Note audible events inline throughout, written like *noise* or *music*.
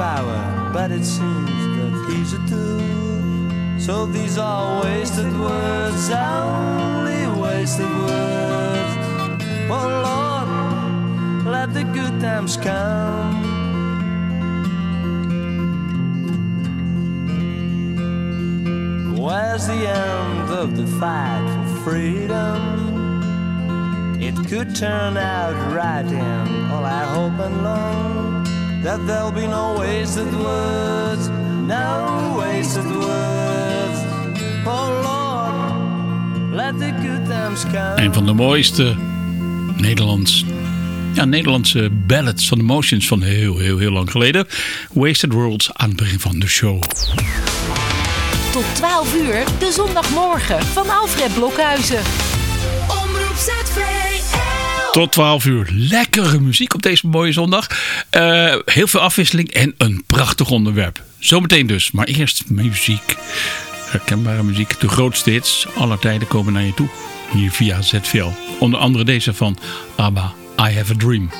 Power, but it seems that he's a tool. So these are wasted words, only wasted words. Oh Lord, let the good times come. Where's the end of the fight for freedom? It could turn out right, and all I hope and long that there'll be no wasted words, no wasted words. Oh Lord, let the good times come. Een van de mooiste Nederlands, ja, Nederlandse ballads van de Motions van heel, heel, heel lang geleden. Wasted Worlds aan het begin van de show. Tot 12 uur, de zondagmorgen van Alfred Blokhuizen. Omroep ZVL. Tot 12 uur. Lekkere muziek op deze mooie zondag. Eh, heel veel afwisseling en een prachtig onderwerp. Zometeen dus, maar eerst muziek. Herkenbare muziek. De grootste hits aller tijden komen naar je toe. Hier via ZVL. Onder andere deze van ABBA, I Have a Dream.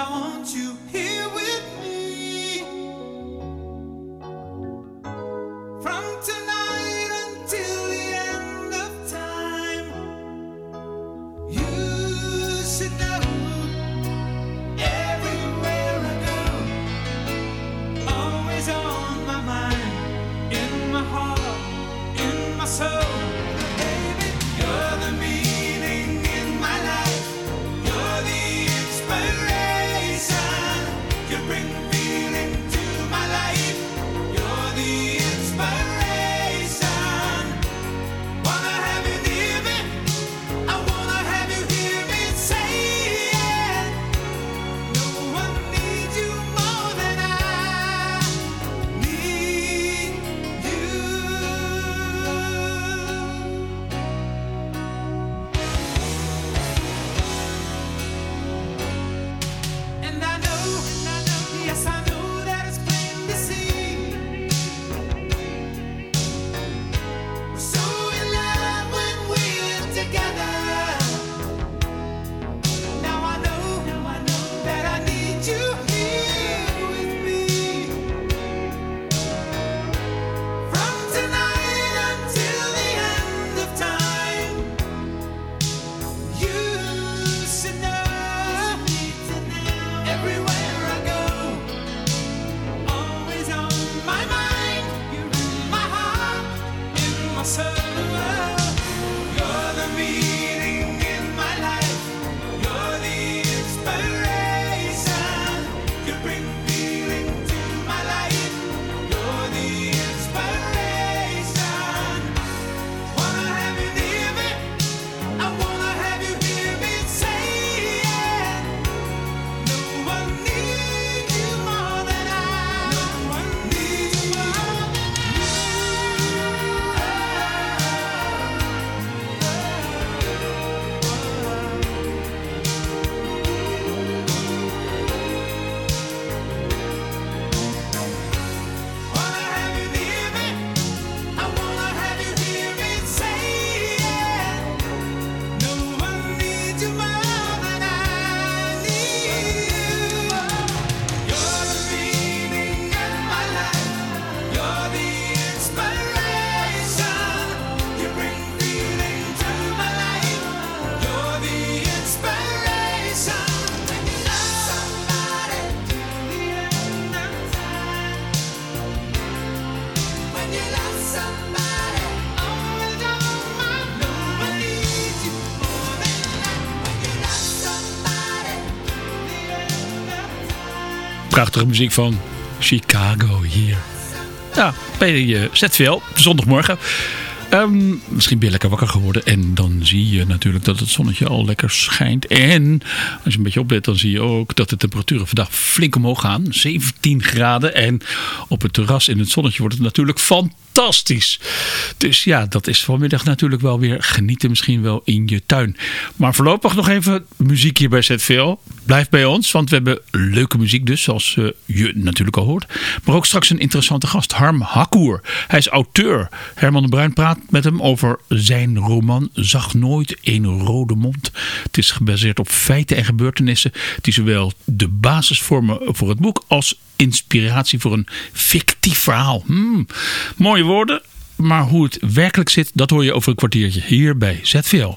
I want you Muziek van Chicago hier. Ja, bij je ZVL, zondagmorgen. Ehm, misschien ben je lekker wakker geworden. En dan zie je natuurlijk dat het zonnetje al lekker schijnt. En als je een beetje oplet, dan zie je ook dat de temperaturen vandaag flink omhoog gaan. 17 graden. En op het terras in het zonnetje wordt het natuurlijk fantastisch. Dus ja, dat is vanmiddag natuurlijk wel weer genieten. Misschien wel in je tuin. Maar voorlopig nog even muziek hier bij ZVL. Blijf bij ons, want we hebben leuke muziek dus. Zoals eh, je natuurlijk al hoort. Maar ook straks een interessante gast. Harm Hakkoer. Hij is auteur. Herman de Bruin praat met hem over zijn roman Zag nooit een rode mond. Het is gebaseerd op feiten en gebeurtenissen die zowel de basis vormen voor het boek als inspiratie voor een fictief verhaal. Hmm, mooie woorden, maar hoe het werkelijk zit, dat hoor je over een kwartiertje hier bij ZVL.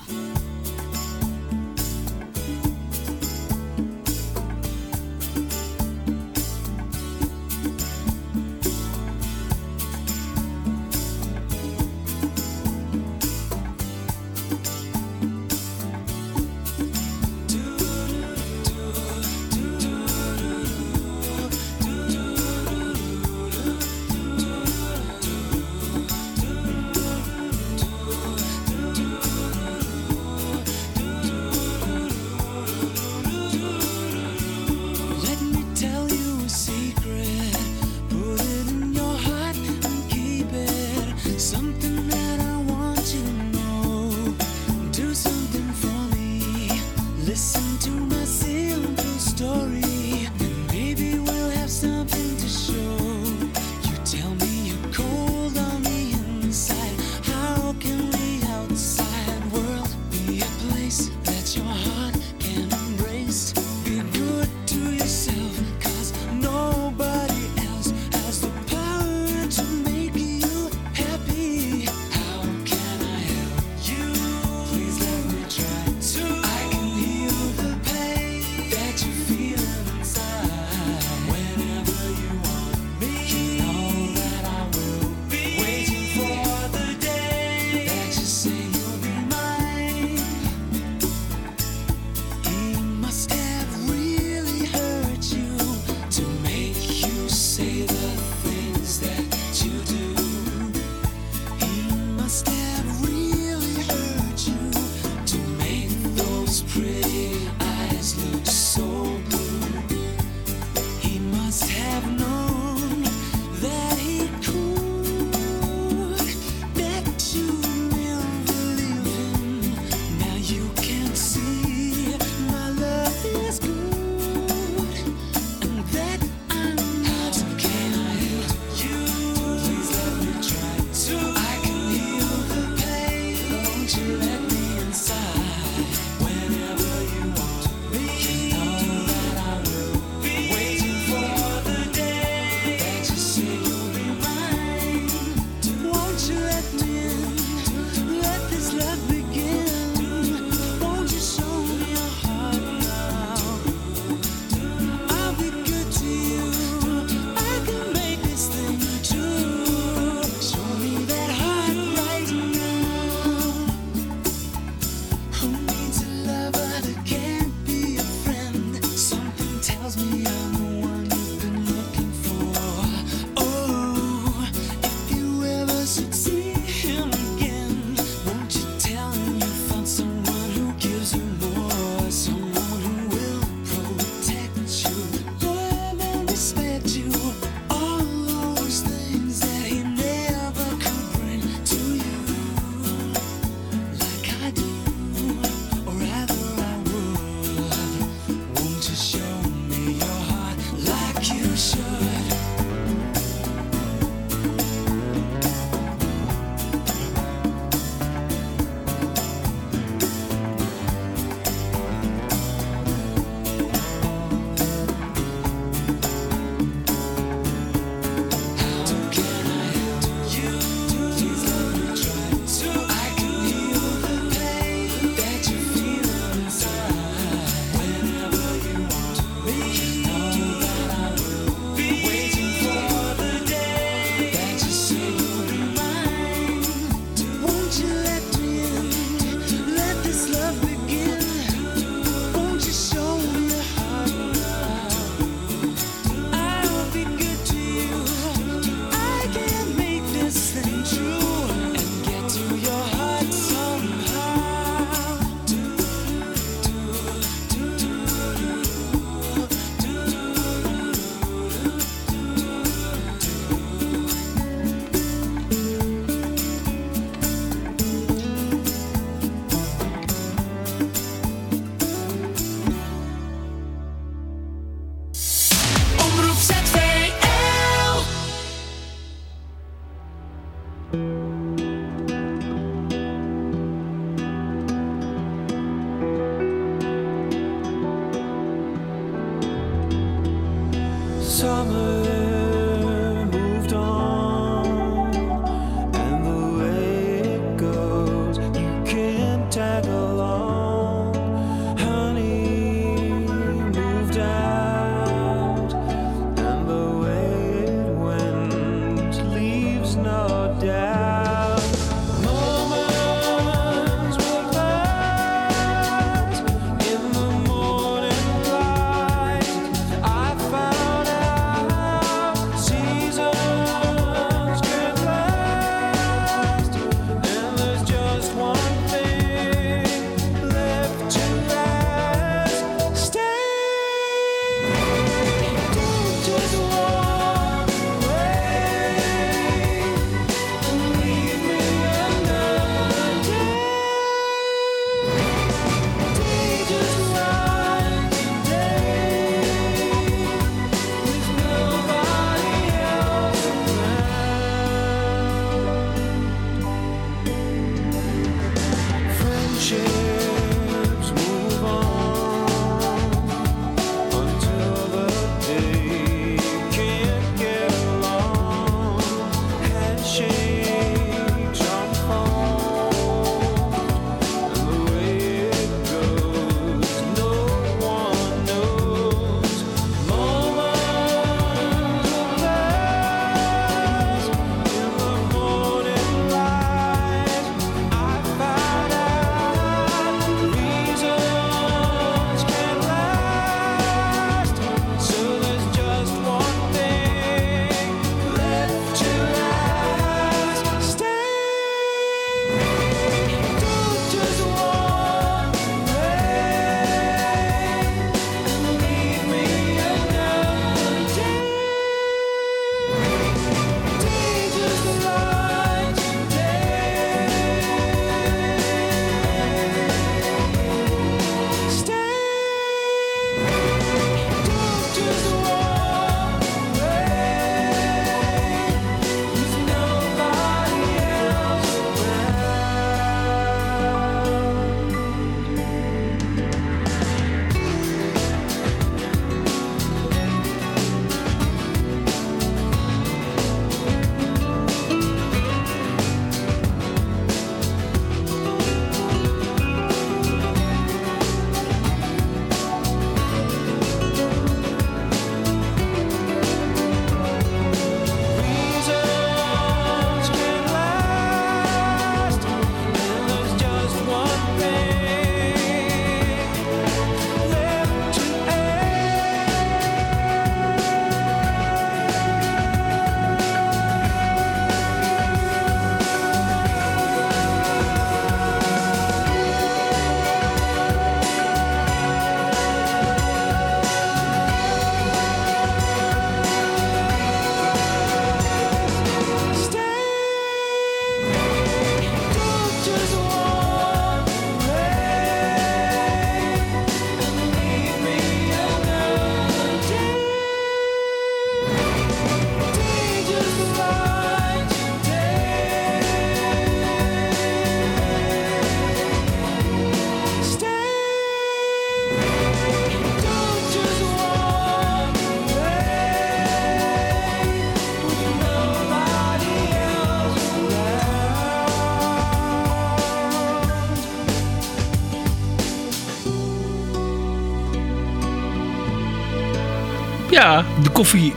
Ja, de koffie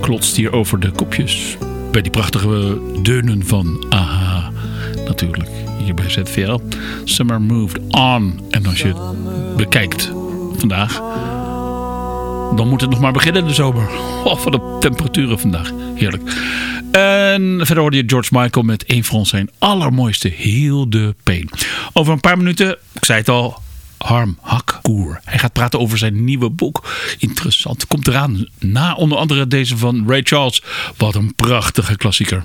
klotst hier over de kopjes. Bij die prachtige deunen van AHA. Natuurlijk, hier bij ZVL. Summer Moved On. En als je het bekijkt vandaag... dan moet het nog maar beginnen de zomer. *laughs* Oh, wat de temperaturen vandaag. Heerlijk. En verder hoorde je George Michael met een van zijn allermooiste Heel de Pain. Over een paar minuten, ik zei het al, Harm Hij gaat praten over zijn nieuwe boek. Interessant. Komt eraan. Na onder andere deze van Ray Charles. Wat een prachtige klassieker.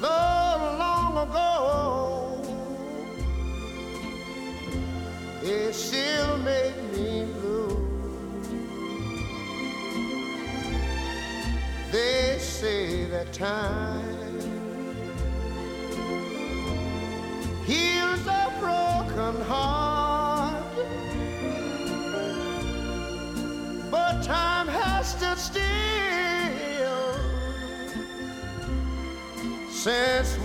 Though long ago it still make me blue. They say that time heals a broken heart, since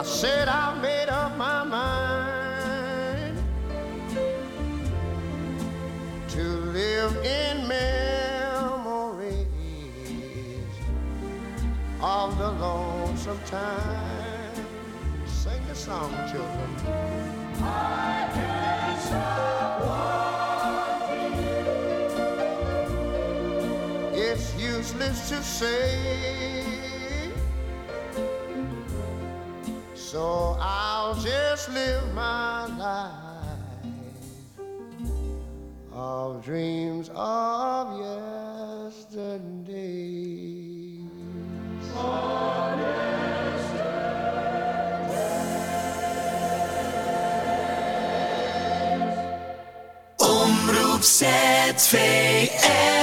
I said I made up my mind to live in memories of the lonesome time. Sing the song, children. I can't stop wanting you. It's useless to say. So I'll just live my life of dreams of yesterday. Omroep ZVL.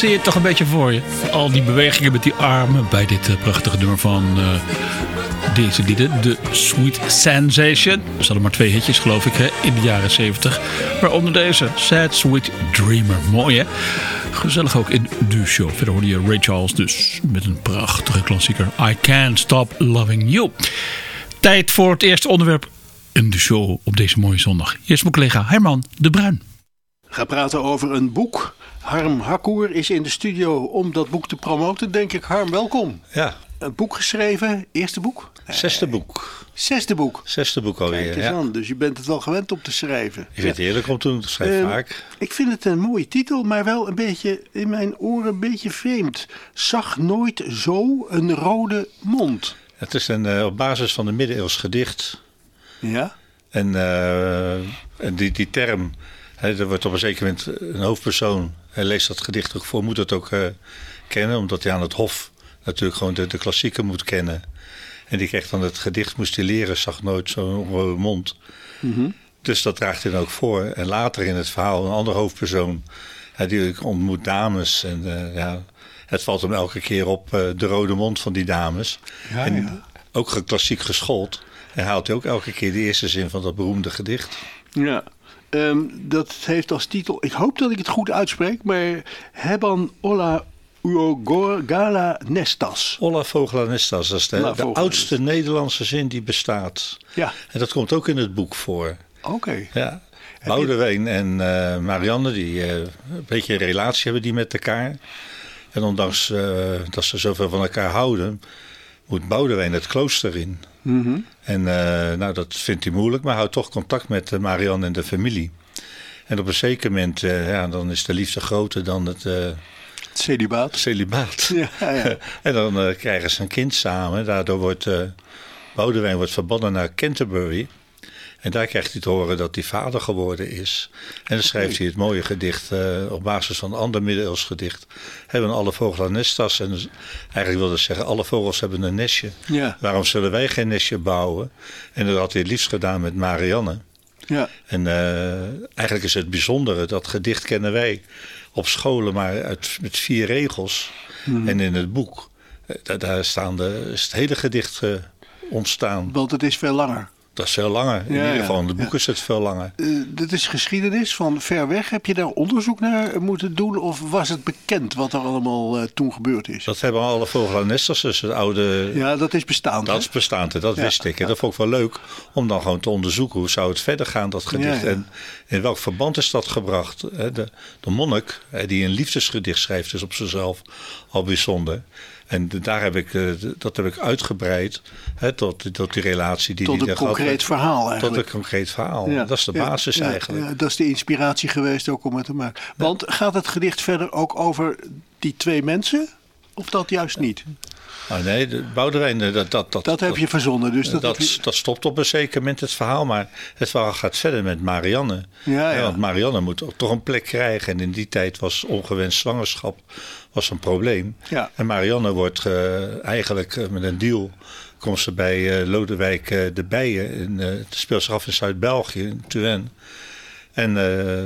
Zie je toch een beetje voor je? Al die bewegingen met die armen bij dit eh, prachtige nummer van eh, deze lieden. De Sweet Sensation. Er hadden maar twee hitjes geloof ik hè, in de jaren 70. Waaronder deze Sad Sweet Dreamer. Mooi hè? Gezellig ook in de show. Verder hoorde je Ray Charles dus met een prachtige klassieker. I Can't Stop Loving You. Tijd voor het eerste onderwerp in de show op deze mooie zondag. Hier is mijn collega Herman de Bruin. Ga praten over een boek. Harm Hakkoer is in de studio om dat boek te promoten. Denk ik, Harm, welkom. Ja, Een boek geschreven, eerste boek? zesde boek. Zesde boek. Zesde boek Kijk alweer. eens Ja. aan, dus je bent het wel gewend om te schrijven. Ik vind het heerlijk om te schrijf Ehm, vaak. Ik vind het een mooie titel, maar wel een beetje in mijn oren een beetje vreemd. Zag nooit zo een rode mond. Het is een, eh, op basis van een middeleeuws gedicht. Ja? En, eh, en die, die term, er wordt op een zeker moment een hoofdpersoon, hij leest dat gedicht ook voor, moet het ook eh, kennen, omdat hij aan het hof natuurlijk gewoon de, de klassieken moet kennen. En die kreeg dan het gedicht, moest hij leren, zag nooit zo'n rode mond. Dus dat draagt hij dan ook voor. En later in het verhaal een andere hoofdpersoon, die ontmoet dames. En eh, ja, het valt hem elke keer op eh, de rode mond van die dames. Ja, en ja. ook klassiek geschoold. En haalt hij ook elke keer de eerste zin van dat beroemde gedicht. Ja. Ehm, dat heeft als titel, ik hoop dat ik het goed uitspreek, maar Heban Ola Uogala Nestas. Olla Vogelanestas, dat is de, oudste Nederlandse zin die bestaat. Ja, En dat komt ook in het boek voor. oké. Ja. Boudewijn en eh, Marianne, die eh, een beetje een relatie hebben die met elkaar. En ondanks eh, dat ze zoveel van elkaar houden, moet Boudewijn het klooster in. Mhm. En eh, nou, dat vindt hij moeilijk, maar houdt toch contact met eh, Marianne en de familie. En op een zeker moment, eh, ja, dan is de liefde groter dan het Het celibaat. celibaat. Ja, ja. *laughs* en dan krijgen ze een kind samen. Daardoor wordt Boudewijn wordt verbannen naar Canterbury. En daar krijgt hij te horen dat hij vader geworden is. En dan schrijft hij het mooie gedicht eh, op basis van een ander middeleeuws gedicht. Hebben alle vogels nestas. En eigenlijk wil dat zeggen, alle vogels hebben een nestje. Ja. Waarom zullen wij geen nestje bouwen? En dat had hij het liefst gedaan met Marianne. Ja. En eh, eigenlijk is het bijzondere, dat gedicht kennen wij op scholen maar uit, met vier regels. Mhm. En in het boek, eh, daar, daar staan de, is het hele gedicht ontstaan. Want het is veel langer. Dat is veel langer. In Ja, ieder geval in het boek ja. is het veel langer. Eh, dit is geschiedenis van ver weg. Heb je daar onderzoek naar moeten doen? Of was het bekend wat er allemaal eh, toen gebeurd is? Dat hebben alle vogelanestas, dus het oude... Ja, dat is bestaand. Dat hè? is bestaand, dat Ja, wist ik. En dat vond ik wel leuk om dan gewoon te onderzoeken hoe zou het verder gaan, dat gedicht. En in welk verband is dat gebracht? De, de monnik, die een liefdesgedicht schrijft, is op zichzelf al bijzonder. En de- daar heb ik, eh, dat heb ik uitgebreid hè, tot, tot die relatie die Tot die een concreet verhaal Tot eigenlijk. een concreet verhaal. Ja, Dat is de basis ja, eigenlijk. ja, dat is de inspiratie geweest ook om het te maken. Want gaat het gedicht verder ook over die twee mensen? Of dat juist niet? Oh, nee, de, Boudewijn, eh, dat, dat, dat, Dat heb je verzonnen. Dus dat, dat, je- dat stopt op een zeker moment het verhaal, maar het verhaal gaat verder met Marianne. Ja, ja. Want Marianne moet toch een plek krijgen. En in die tijd was ongewenst zwangerschap was een probleem. Ja. En Marianne wordt eh, eigenlijk eh, met een deal. Komt ze bij eh, Lodewijk eh, de Bijen. En, eh, het speelt zich af in Zuid-België, in Tuin. En eh,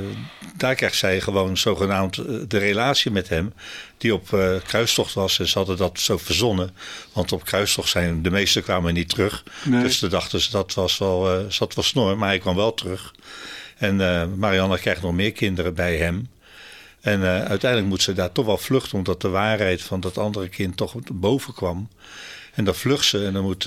daar krijgt zij gewoon zogenaamd eh, de relatie met hem, die op eh, kruistocht was. En ze hadden dat zo verzonnen, want op kruistocht zijn de meesten kwamen niet terug. Nee. Dus ze dachten ze dat was wel, zat wel snor, maar hij kwam wel terug. En Marianne krijgt nog meer kinderen bij hem. En uiteindelijk moet ze daar toch wel vluchten, omdat de waarheid van dat andere kind toch boven kwam. En dan vlucht ze en dan moet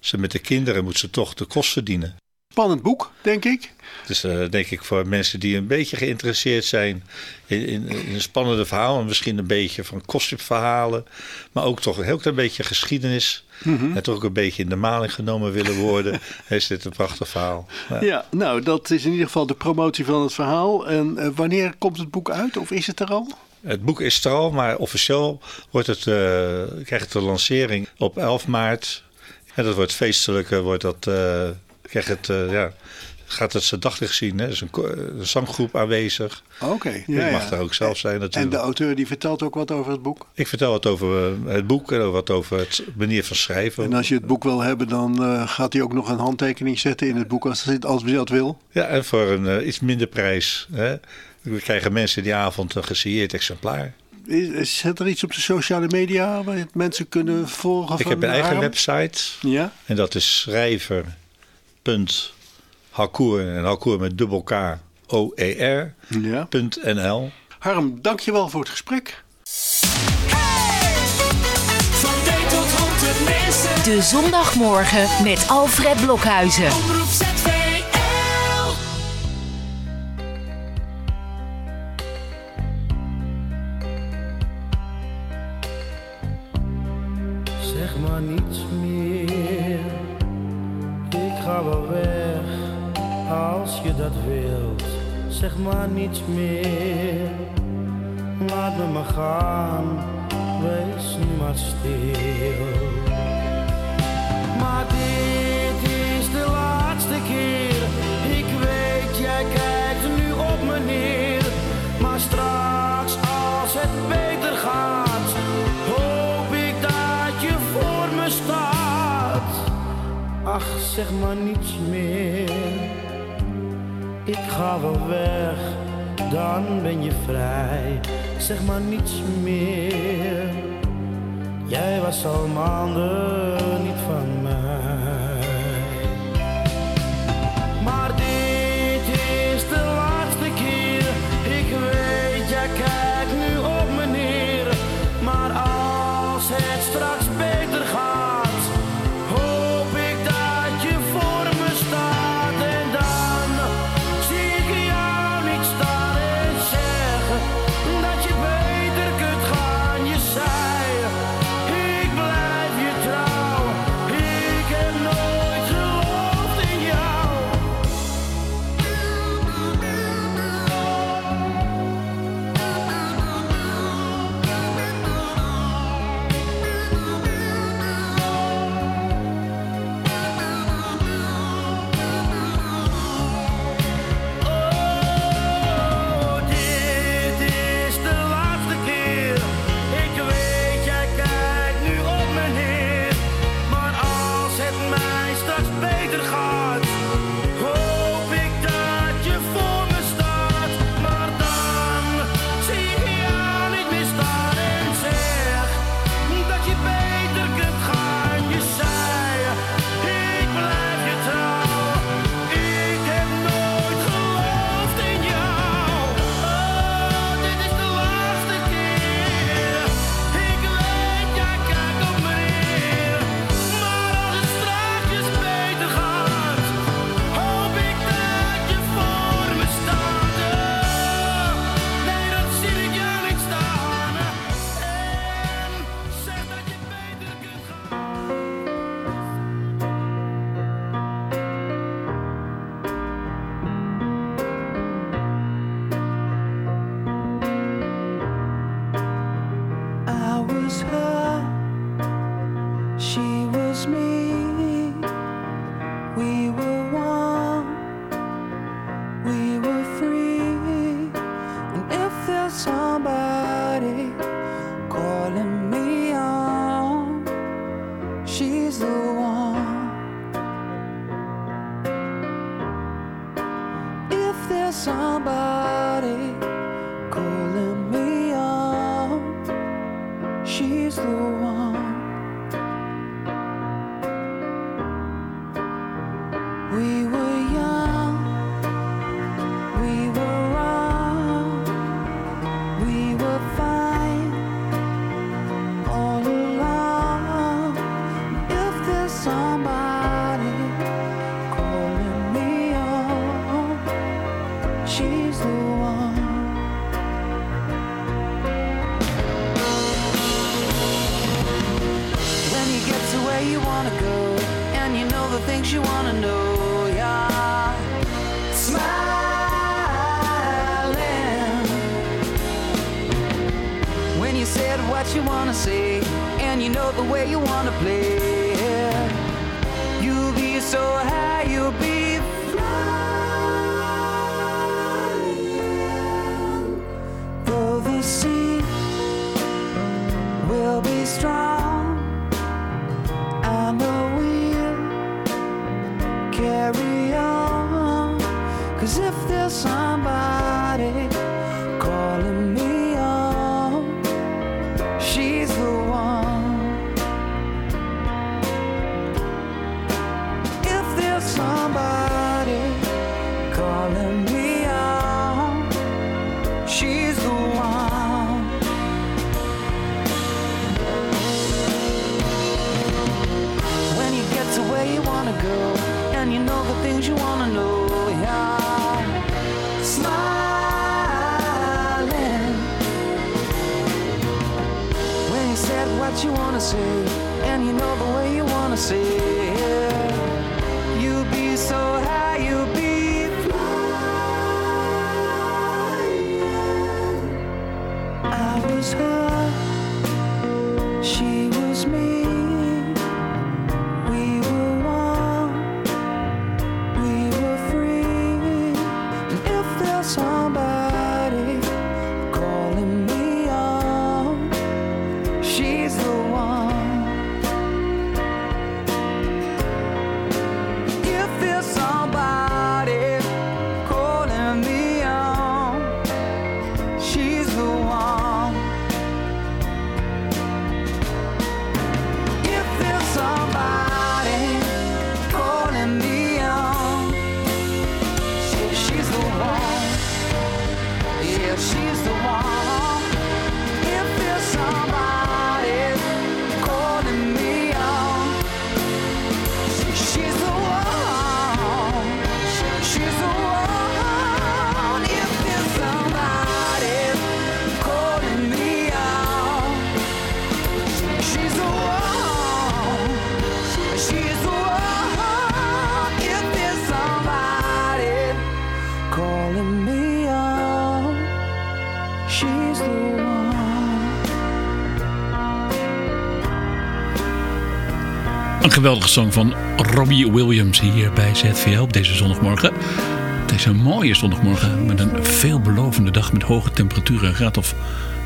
ze met de kinderen moet ze toch de kost verdienen. Spannend boek, denk ik. Dus eh, denk ik voor mensen die een beetje geïnteresseerd zijn in, in, in een spannende verhaal. En misschien een beetje van kostverhalen. Maar ook toch een heel klein beetje geschiedenis. En toch ook een beetje in de maling genomen willen worden. *laughs* is dit een prachtig verhaal. Ja. Ja, nou, dat is in ieder geval de promotie van het verhaal. En eh, wanneer komt het boek uit? Of is het er al? Het boek is er al, maar officieel wordt het, eh, krijgt het de lancering op 11 maart. En dat wordt feestelijk, wordt dat, krijg het, eh, ja, gaat het zijn daglicht zien. Hè? Er is een, eh, zanggroep aanwezig. Oké. Ik mag er ook zelf zijn natuurlijk. En de auteur die vertelt ook wat over het boek? Ik vertel wat over eh, het boek en wat over het manier van schrijven. En als je het boek wil hebben, dan gaat hij ook nog een handtekening zetten in het boek als, als hij dat wil? Ja, en voor een iets minder prijs. Hè? We krijgen mensen die avond een gesieerd exemplaar. Is, zet er iets op de sociale media waar mensen kunnen volgen? Ik heb een eigen website. Ja? En dat is schrijver punt en Harcourt met dubbel K, O-E-R, NL. Harm, dankjewel voor het gesprek. De zondagmorgen met Alfred Blokhuizen. zeg maar niets meer. Laat me maar gaan, wees nu maar stil. Maar dit is de laatste keer, ik weet jij kijkt nu op me neer. Maar straks als het beter gaat, hoop ik dat je voor me staat. Ach, zeg maar niets meer ik ga wel weg, dan ben je vrij. Zeg maar niets meer. Jij was al maanden niet van geweldige song van Robbie Williams hier bij ZVL op deze zondagmorgen. Het is een mooie zondagmorgen met een veelbelovende dag met hoge temperaturen. Een graad of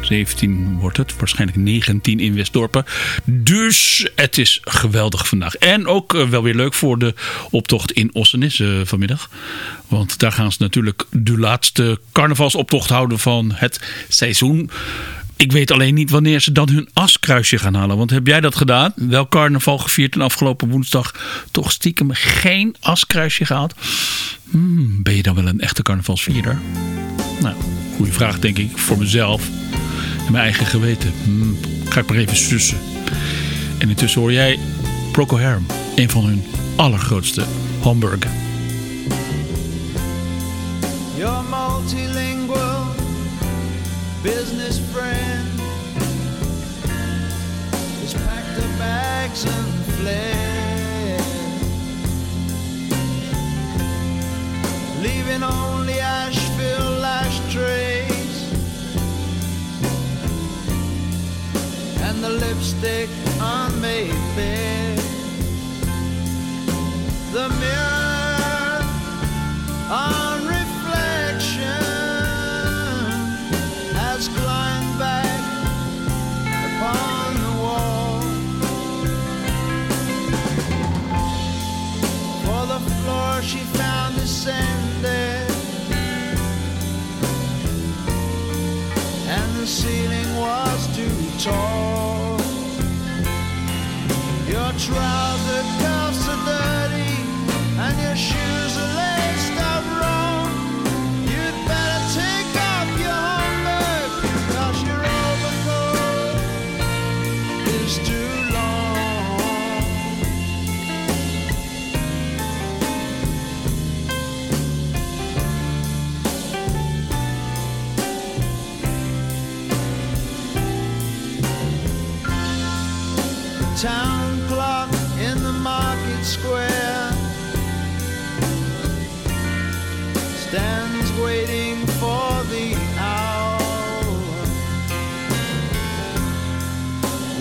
17 wordt het, waarschijnlijk 19 in Westdorpen. Dus het is geweldig vandaag. En ook eh, wel weer leuk voor de optocht in Ossenisse vanmiddag. Want daar gaan ze natuurlijk de laatste carnavalsoptocht houden van het seizoen. Ik weet alleen niet wanneer ze dan hun askruisje gaan halen. Want heb jij dat gedaan? Wel carnaval gevierd en afgelopen woensdag toch stiekem geen askruisje gehaald? Hmm, ben je dan wel een echte carnavalsvierder? Nou, goede vraag denk ik voor mezelf. En mijn eigen geweten. Hmm, ga ik maar even sussen. En intussen hoor jij Procol Harum. Een van hun allergrootste hamburger. Your business friend. Has packed her bags and fled, leaving only Asheville ashtrays and the lipstick on Mayfair. The mirror on ceiling was too tall. Your trouser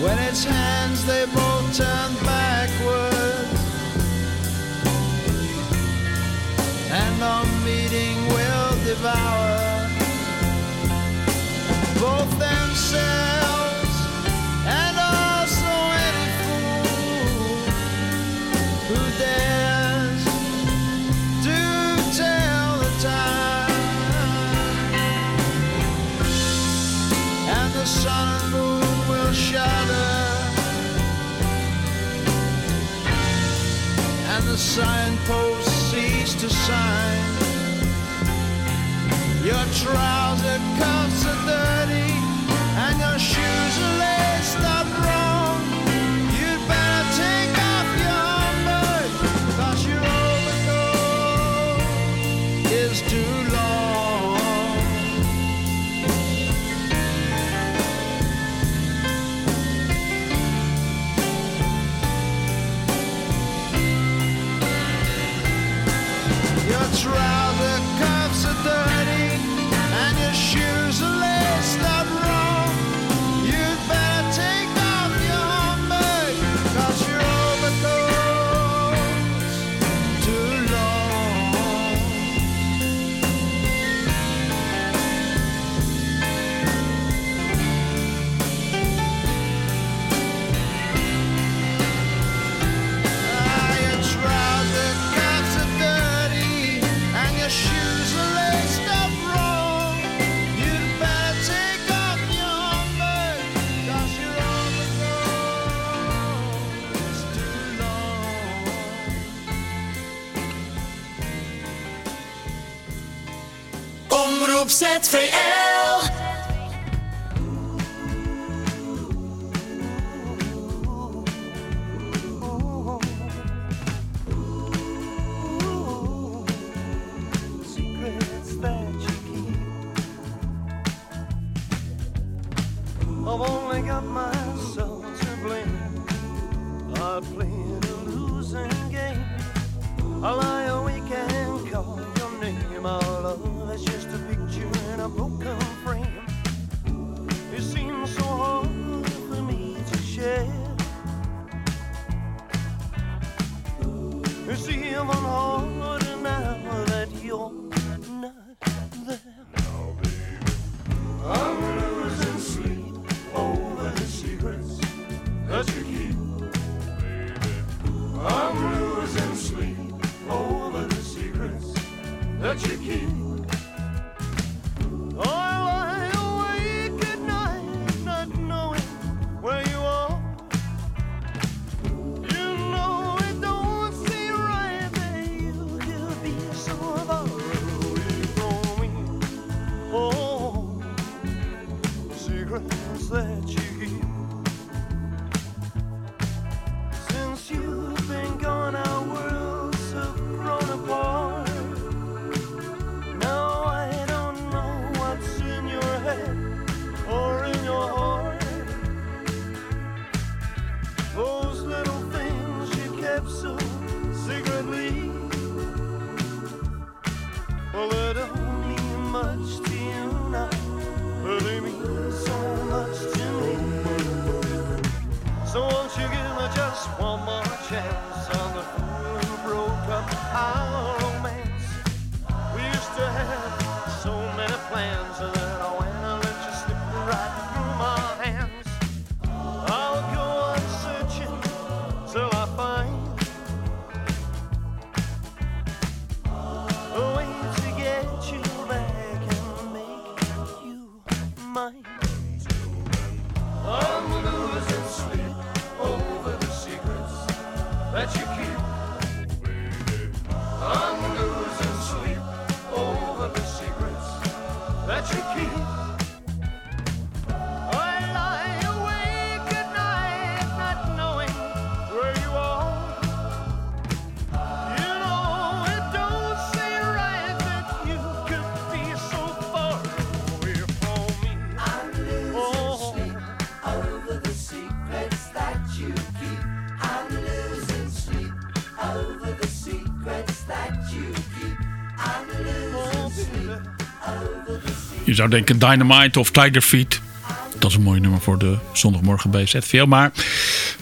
When its hands they both turn backwards, and our meeting will devour. Both themselves signposts cease to sign. Your trouser cuffs are dirty and your shoes are Omroep ZVL. Zou denken Dynamite of Tiger Feet. Dat is een mooi nummer voor de zondagmorgen bij ZVL. Maar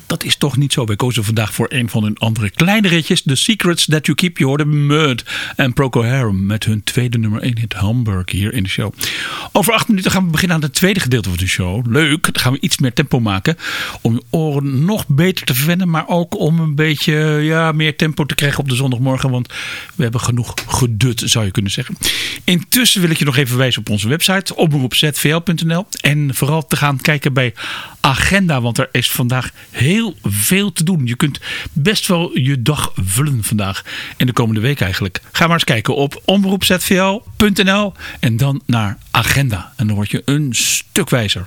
dat is toch niet zo. Wij kozen vandaag voor een van hun andere kleine ritjes. The Secrets That You Keep. Je hoorde Mud en Procol Harum met hun tweede nummer 1 hit Hamburg hier in de show. Over acht minuten gaan we beginnen aan het tweede gedeelte van de show. Leuk, dan gaan we iets meer tempo maken. Om je oren nog beter te verwennen. Maar ook om een beetje ja, meer tempo te krijgen op de zondagmorgen. Want we hebben genoeg gedut, zou je kunnen zeggen. Intussen wil ik je nog even wijzen op onze website. Omroepzvl.nl En vooral te gaan kijken bij Agenda. Want er is vandaag heel veel te doen. Je kunt best wel je dag vullen vandaag. En de komende week eigenlijk. Ga maar eens kijken op omroepzvl.nl. En dan naar Agenda. En dan word je een stuk wijzer.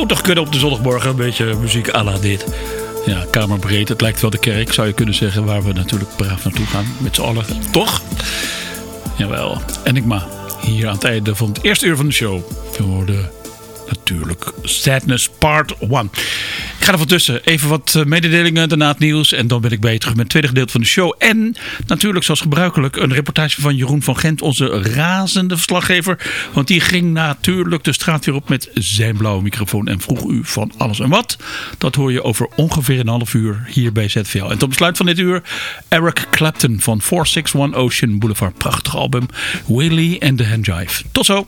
Moet toch kunnen op de zondagmorgen een beetje muziek à la dit. Ja, kamerbreed. Het lijkt wel de kerk, zou je kunnen zeggen. Waar we natuurlijk braaf naartoe gaan. Met z'n allen. Toch? Jawel. Enigma. Hier aan het einde van het eerste uur van de show. We hoorden natuurlijk Sadness Part 1. Ik ga er van tussen. Even wat eh, mededelingen, daarna het nieuws. En dan ben ik bij terug met het tweede gedeelte van de show. En natuurlijk, zoals gebruikelijk, een reportage van Jeroen van Gent, onze razende verslaggever. Want die ging natuurlijk de straat weer op met zijn blauwe microfoon en vroeg u van alles en wat. Dat hoor je over ongeveer een half uur hier bij ZVL. En tot besluit van dit uur, Eric Clapton van 461 Ocean Boulevard. Prachtig album. Willie and the Handjive. Tot zo.